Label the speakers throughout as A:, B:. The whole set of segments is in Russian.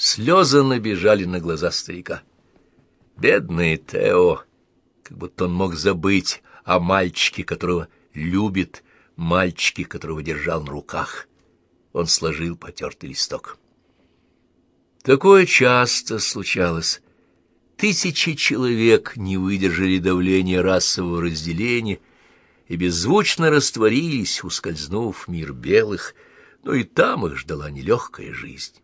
A: Слезы набежали на глаза старика. Бедный Тео, как будто он мог забыть о мальчике, которого любит, мальчике, которого держал на руках. Он сложил потертый листок. Такое часто случалось. Тысячи человек не выдержали давления расового разделения и беззвучно растворились, ускользнув в мир белых, но и там их ждала нелегкая жизнь.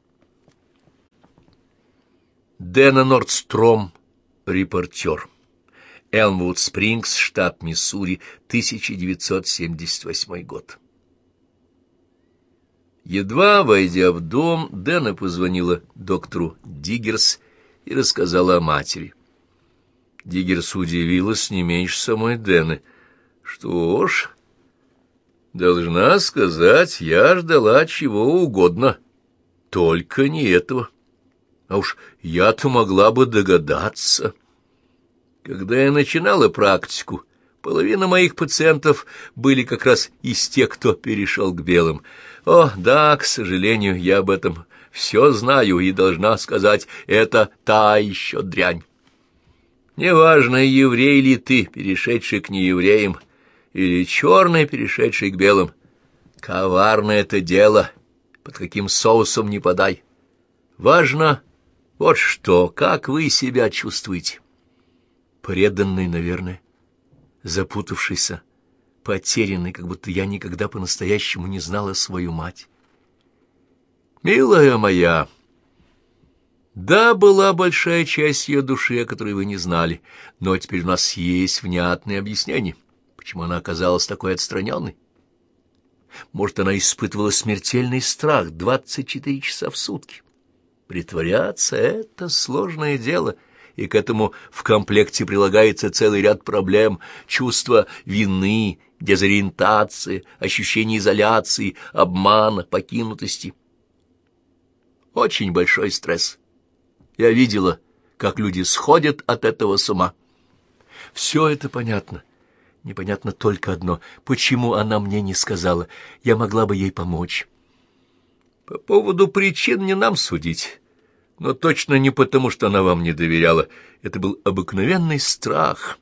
A: Дэна Нордстром, репортер. Элмвуд Спрингс, штат Миссури, 1978 год. Едва войдя в дом, Дэна позвонила доктору Диггерс и рассказала о матери. Диггерс удивилась не меньше самой Дэны. Что ж, должна сказать, я ждала чего угодно, только не этого. А уж я-то могла бы догадаться. Когда я начинала практику, половина моих пациентов были как раз из тех, кто перешел к белым — о, да, к сожалению, я об этом все знаю и должна сказать, это та еще дрянь. Неважно, еврей ли ты, перешедший к неевреям, или черный, перешедший к белым. Коварное это дело, под каким соусом не подай. Важно вот что, как вы себя чувствуете. Преданный, наверное, запутавшийся, потерянной, как будто я никогда по-настоящему не знала свою мать. «Милая моя!» Да, была большая часть ее души, о которой вы не знали, но теперь у нас есть внятное объяснение, почему она оказалась такой отстраненной. Может, она испытывала смертельный страх двадцать четыре часа в сутки. Притворяться — это сложное дело — и к этому в комплекте прилагается целый ряд проблем, чувство вины, дезориентации, ощущение изоляции, обмана, покинутости. Очень большой стресс. Я видела, как люди сходят от этого с ума. Все это понятно. Непонятно только одно. Почему она мне не сказала? Я могла бы ей помочь. По поводу причин не нам судить но точно не потому, что она вам не доверяла. Это был обыкновенный страх.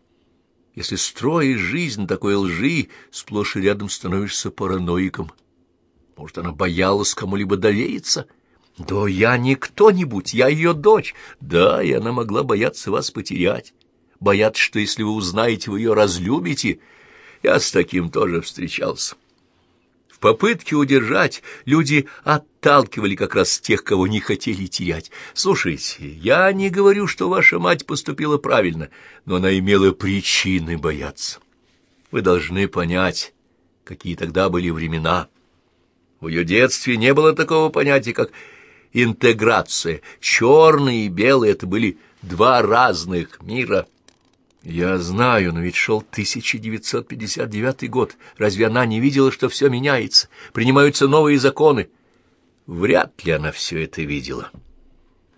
A: Если строишь жизнь такой лжи, сплошь и рядом становишься параноиком. Может, она боялась кому-либо довериться? Да я не кто-нибудь, я ее дочь. Да, и она могла бояться вас потерять. Бояться, что если вы узнаете, вы ее разлюбите. Я с таким тоже встречался попытке удержать люди отталкивали как раз тех, кого не хотели терять. Слушайте, я не говорю, что ваша мать поступила правильно, но она имела причины бояться. Вы должны понять, какие тогда были времена. В ее детстве не было такого понятия, как интеграция. Черные и белые — это были два разных мира — я знаю, но ведь шел 1959 год. Разве она не видела, что все меняется? Принимаются новые законы. Вряд ли она все это видела.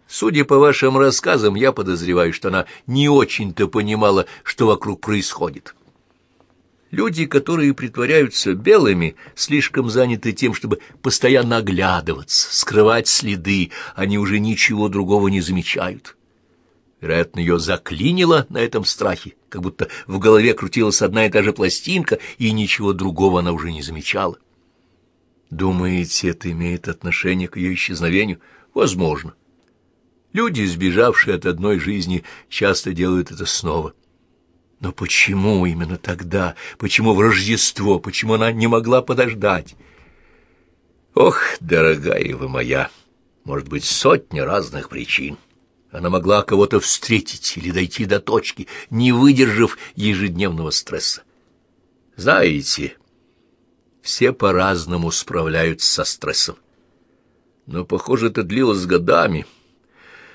A: Судя по вашим рассказам, я подозреваю, что она не очень-то понимала, что вокруг происходит. Люди, которые притворяются белыми, слишком заняты тем, чтобы постоянно оглядываться, скрывать следы, они уже ничего другого не замечают. Вероятно, ее заклинило на этом страхе, как будто в голове крутилась одна и та же пластинка, и ничего другого она уже не замечала. Думаете, это имеет отношение к ее исчезновению? Возможно. Люди, сбежавшие от одной жизни, часто делают это снова. Но почему именно тогда? Почему в Рождество? Почему она не могла подождать? Ох, дорогая вы моя, может быть, сотни разных причин. Она могла кого-то встретить или дойти до точки, не выдержав ежедневного стресса. Знаете, все по-разному справляются со стрессом. Но, похоже, это длилось годами,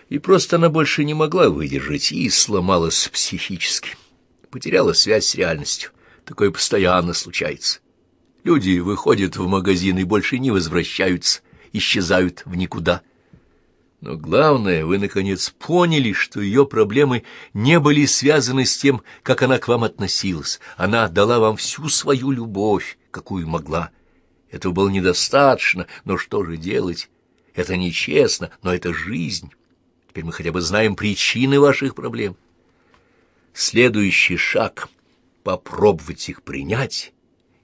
A: и просто она больше не могла выдержать и сломалась психически, потеряла связь с реальностью. Такое постоянно случается. Люди выходят в магазин и больше не возвращаются, исчезают в никуда — но главное, вы, наконец, поняли, что ее проблемы не были связаны с тем, как она к вам относилась. Она дала вам всю свою любовь, какую могла. Этого было недостаточно, но что же делать? Это нечестно, но это жизнь. Теперь мы хотя бы знаем причины ваших проблем. Следующий шаг — попробовать их принять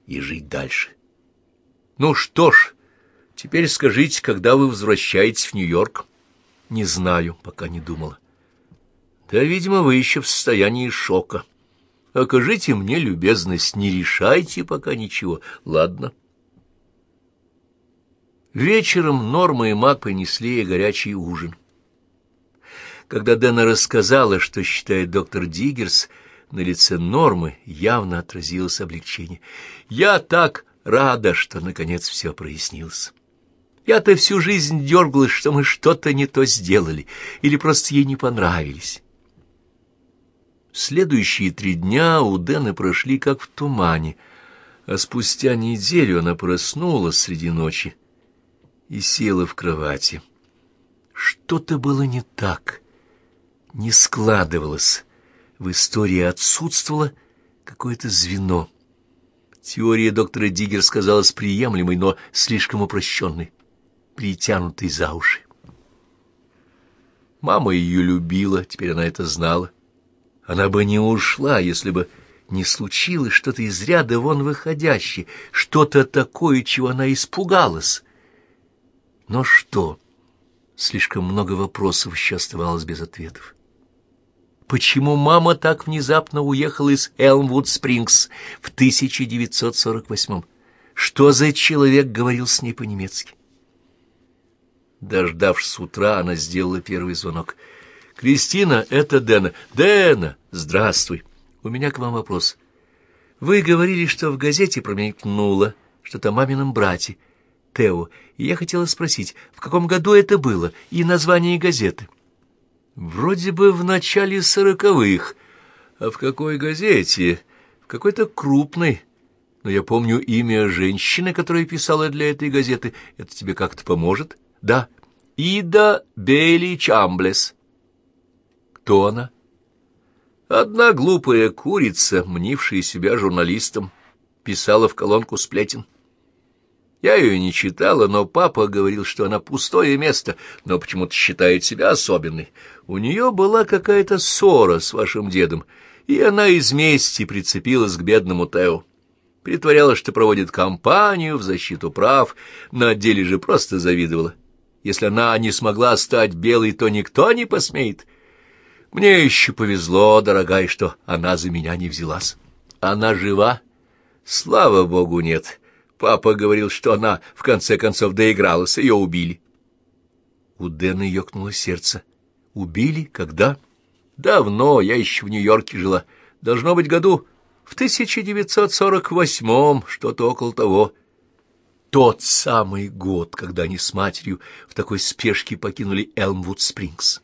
A: и жить дальше. Ну что ж, теперь скажите, когда вы возвращаетесь в Нью-Йорк? Не знаю, пока не думала. Да, видимо, вы еще в состоянии шока. Окажите мне любезность, не решайте пока ничего. Ладно. Вечером Норма и Мак принесли ей горячий ужин. Когда Дэна рассказала, что считает доктор Диггерс, на лице Нормы явно отразилось облегчение. «Я так рада, что, наконец, все прояснилось. Я-то всю жизнь дергалась, что мы что-то не то сделали или просто ей не понравились». Следующие три дня у Дэны прошли как в тумане, а спустя неделю она проснулась среди ночи и села в кровати. Что-то было не так не складывалось. В истории отсутствовало какое-то звено. Теория доктора Диггер сказалась приемлемой, но слишком упрощенной, притянутой за уши. Мама ее любила, теперь она это знала. Она бы не ушла, если бы не случилось что-то из ряда вон выходящее, что-то такое, чего она испугалась. Но что? Слишком много вопросов еще оставалось без ответов почему мама так внезапно уехала из Элмвуд-Спрингс в 1948-м. Что за человек говорил с ней по-немецки? Дождавшись утра, она сделала первый звонок. «Кристина, это Дэна». «Дэна, здравствуй. У меня к вам вопрос. Вы говорили, что в газете промелькнуло что-то мамином брате, Тео, я хотела спросить, в каком году это было и название газеты?» Вроде бы в начале сороковых. А в какой газете? В какой-то крупной. Но я помню имя женщины, которая писала для этой газеты. Это тебе как-то поможет? Да. Ида Бейли Чамблес. Кто она? Одна глупая курица, мнившая себя журналистом, писала в колонку сплетен. Я ее не читала, но папа говорил, что она пустое место, но почему-то считает себя особенной. У нее была какая-то ссора с вашим дедом, и она из мести прицепилась к бедному Тео. Притворялась, что проводит кампанию в защиту прав, на деле же просто завидовала. Если она не смогла стать белой, то никто не посмеет. Мне еще повезло, дорогая, что она за меня не взялась. Она жива? Слава богу, нет. Папа говорил, что она, в конце концов, доигралась, ее убили. У Дэна ёкнуло сердце. Убили? Когда? Давно, я еще в Нью-Йорке жила. Должно быть году в 1948-м, что-то около того. Тот самый год, когда они с матерью в такой спешке покинули Элмвуд-Спрингс.